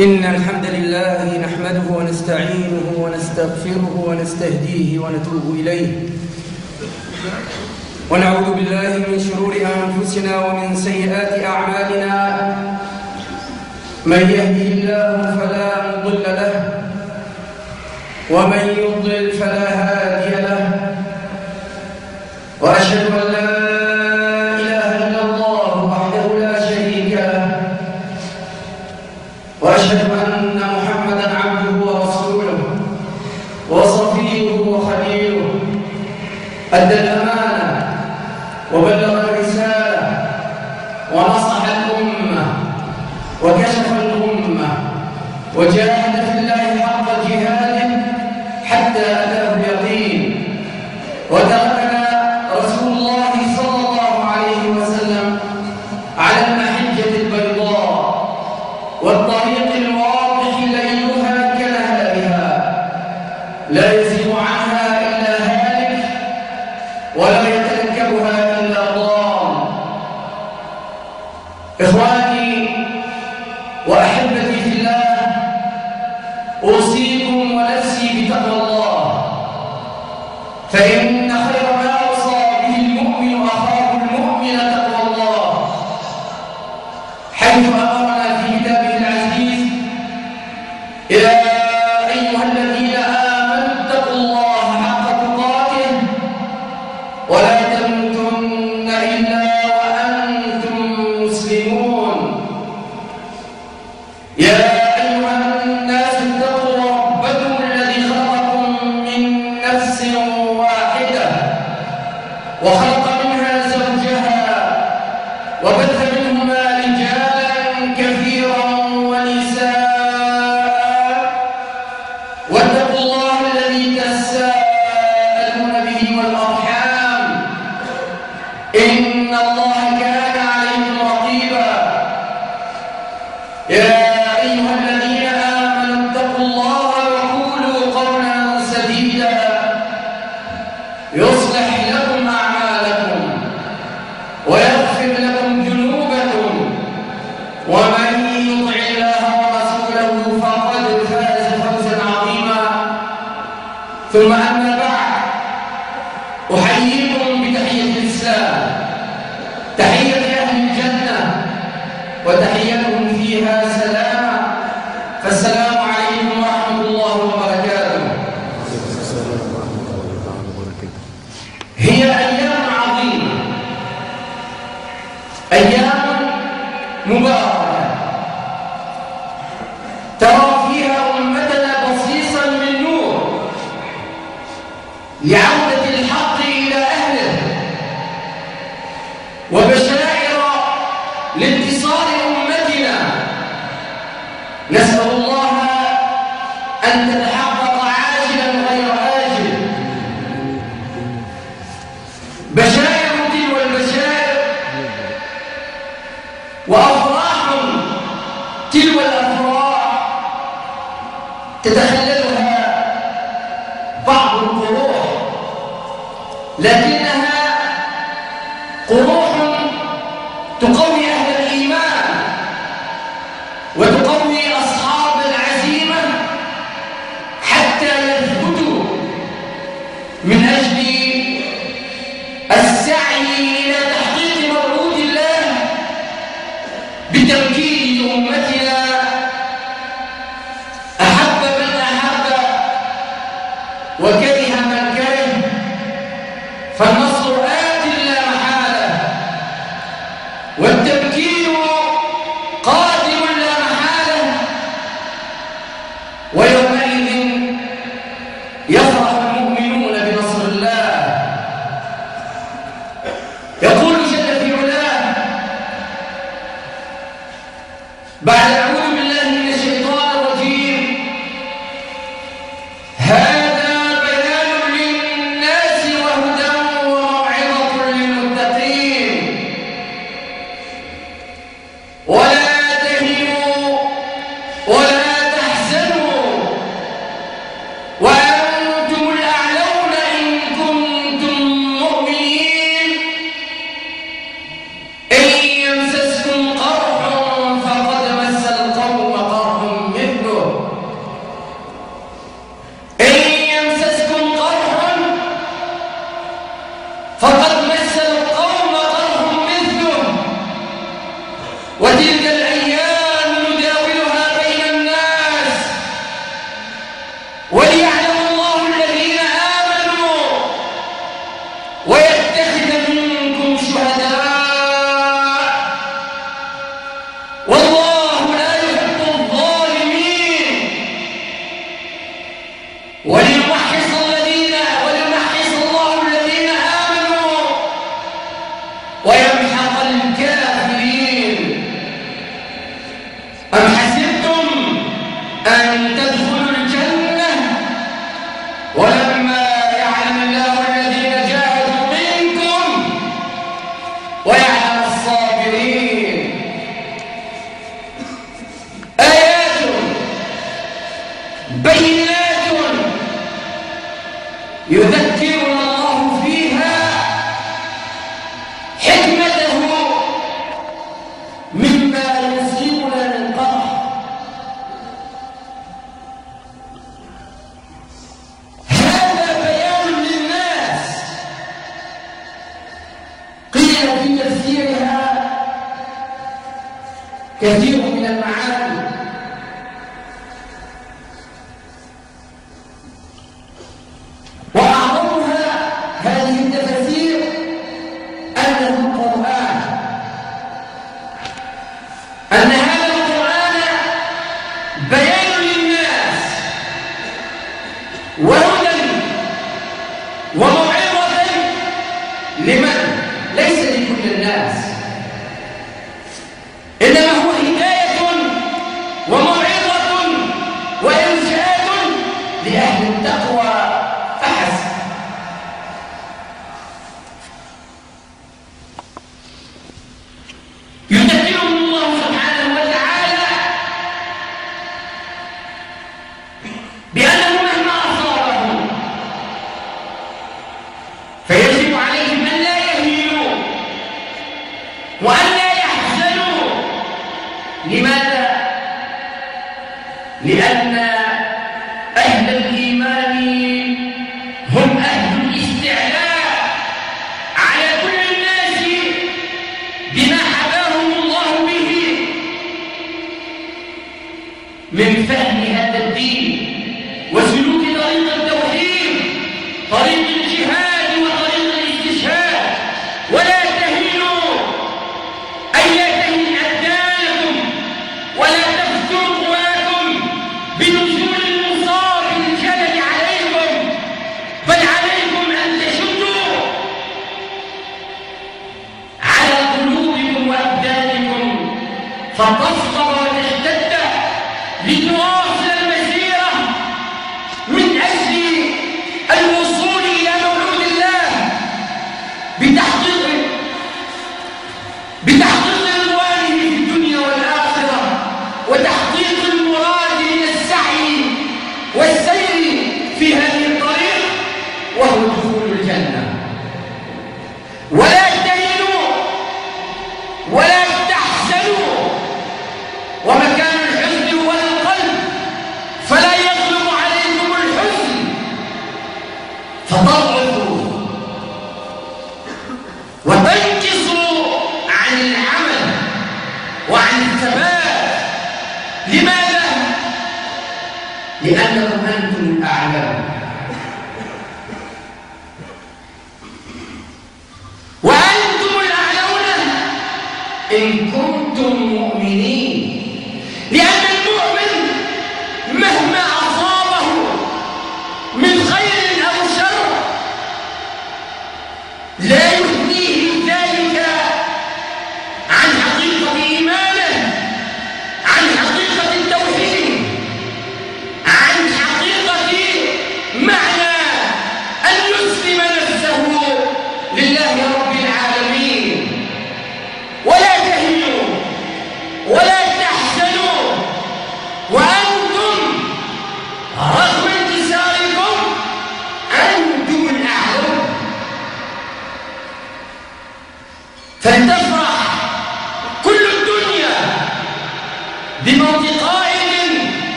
إن الحمد لله نحمده ونستعينه ونستغفره ونستهديه ونتوب إليه. ونعوذ بالله من شرور أنفسنا ومن سيئات أعمالنا. من يهده الله فلا مضل له ومن وخلق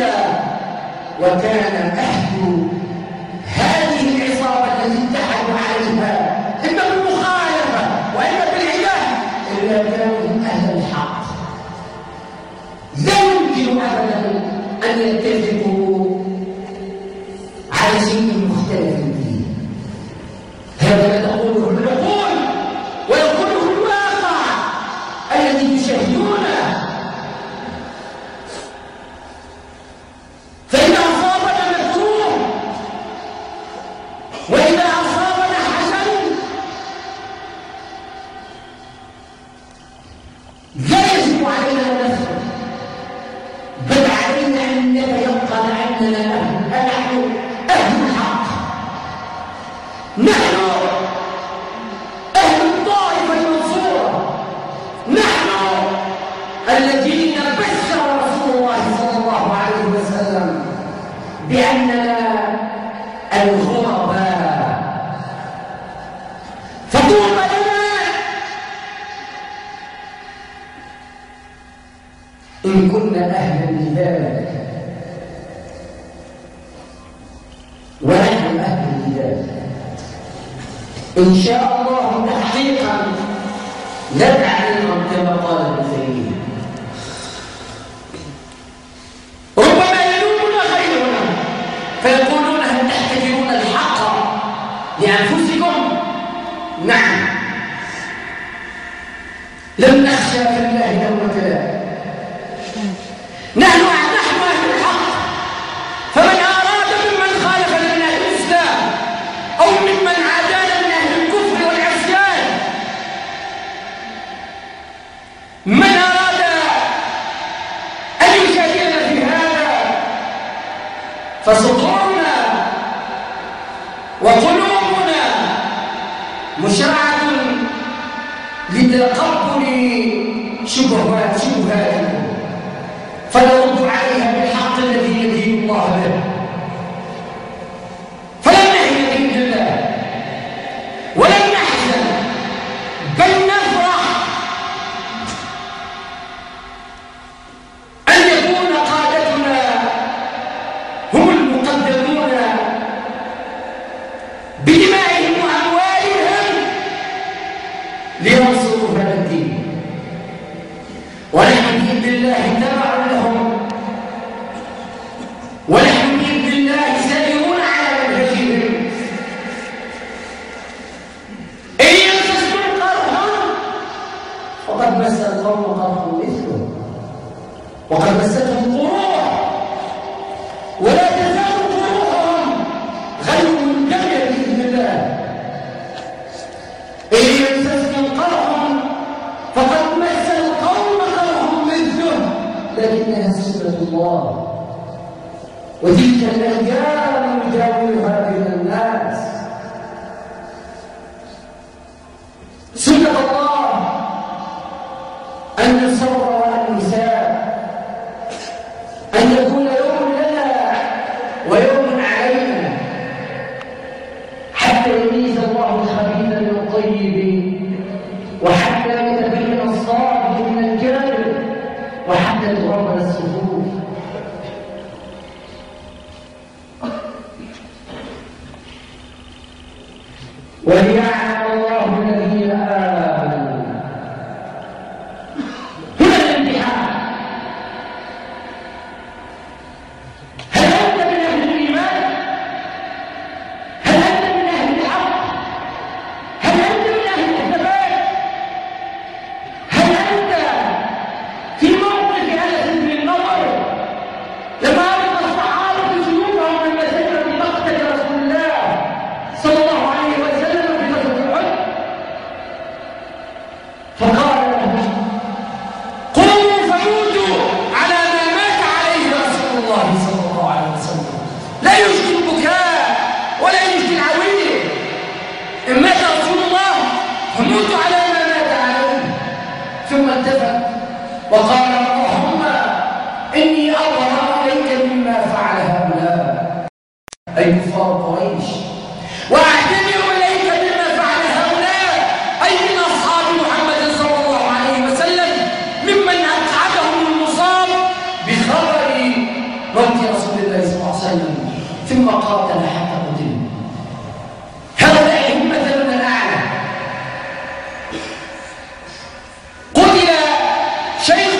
الأولى وكان أهل هذه العصابة التي اتحدوا عليها إما بالمخالفة وإما بالعياذ إلا كانوا أهل الحق. لا يمكن أبدا أن يتفقوا مؤكد إن شاء الله تحقيقا لا عنهم كما قال ابن تيمية. ربما يلومون غيرنا فيقولون هل تحتكرون الحق لأنفسكم؟ نعم. لم نخشى في الله دولة لا. فصدورنا وقلوبنا مشرعة لتقبل شبهات لينصروا فلنتين والحمد لله Change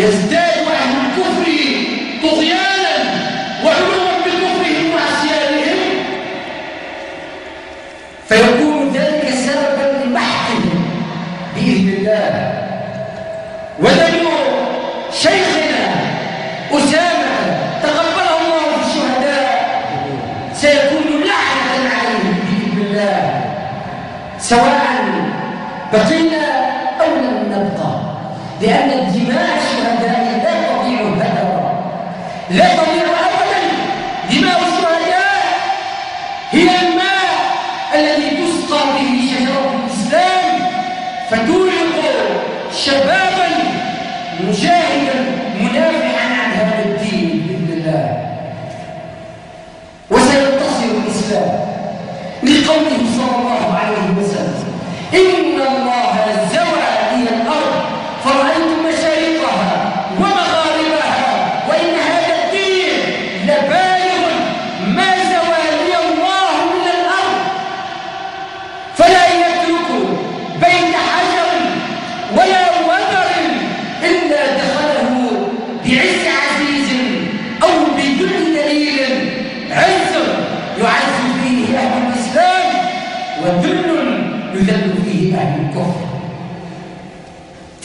Yes,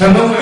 Hello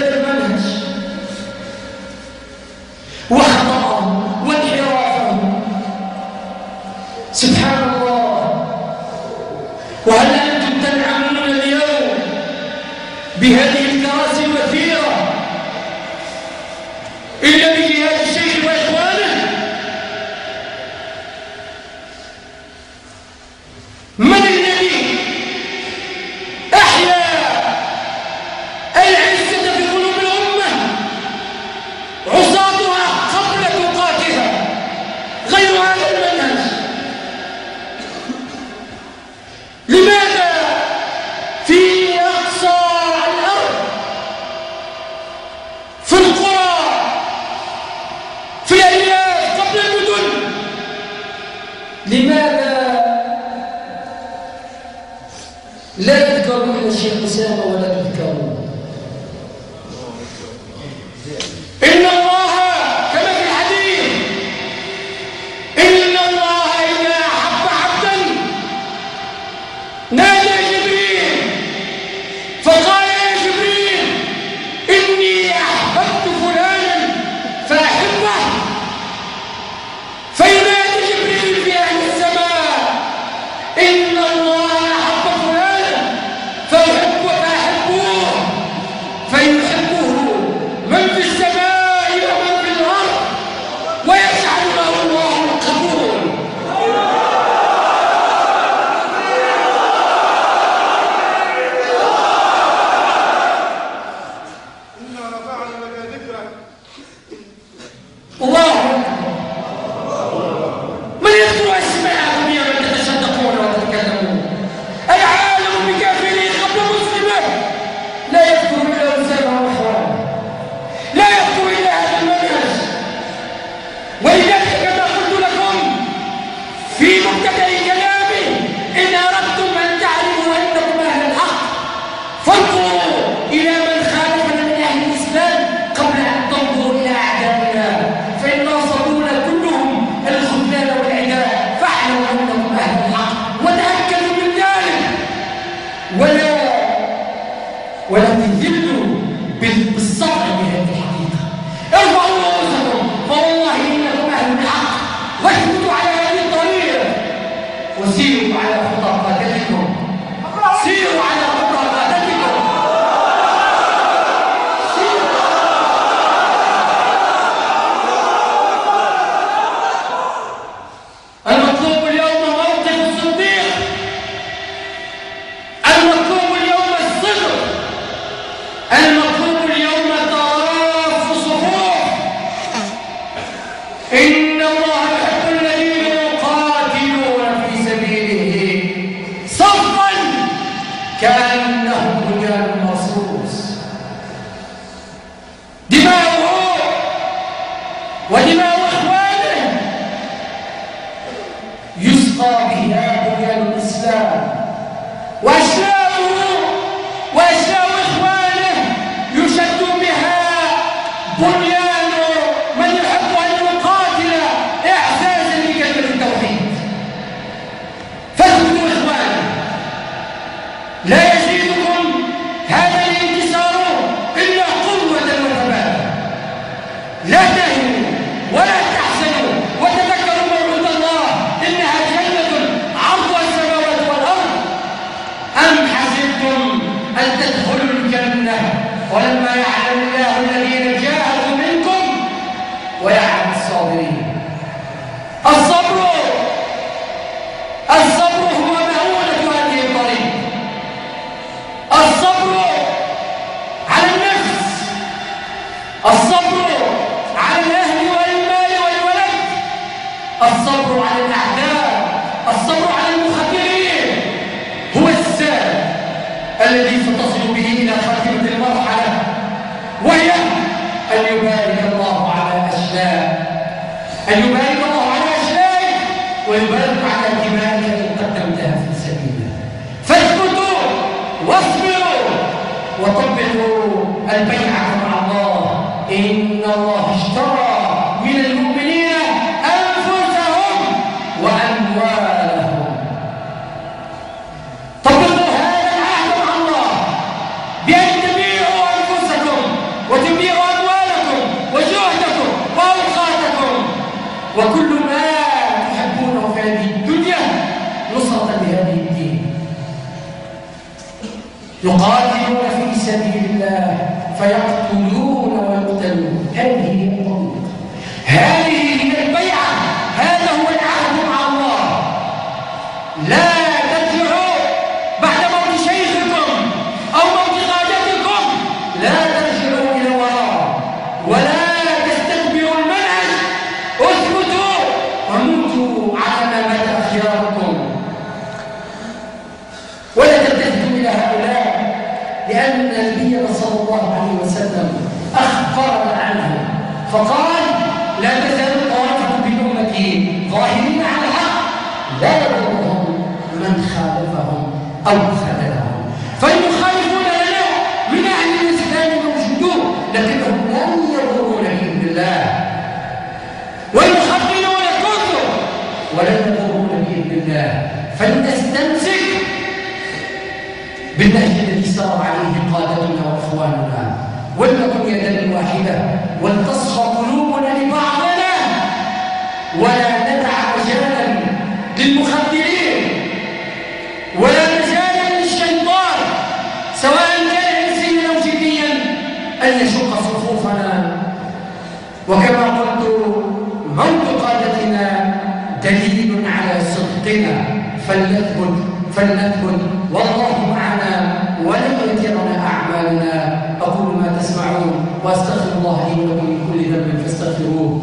Amen. يقاتلون في سبيل الله فيقتلون ويقتلون. هذه فقال يشق صفوفنا. وكما قلت موت قادتنا دليل على صدقنا. فلنثبت فلنثبت والله معنا ولن يتيرنا أعمالنا. أقول ما تسمعون وأستغفر الله لي ولكم من كل ذنب فاستغفروه.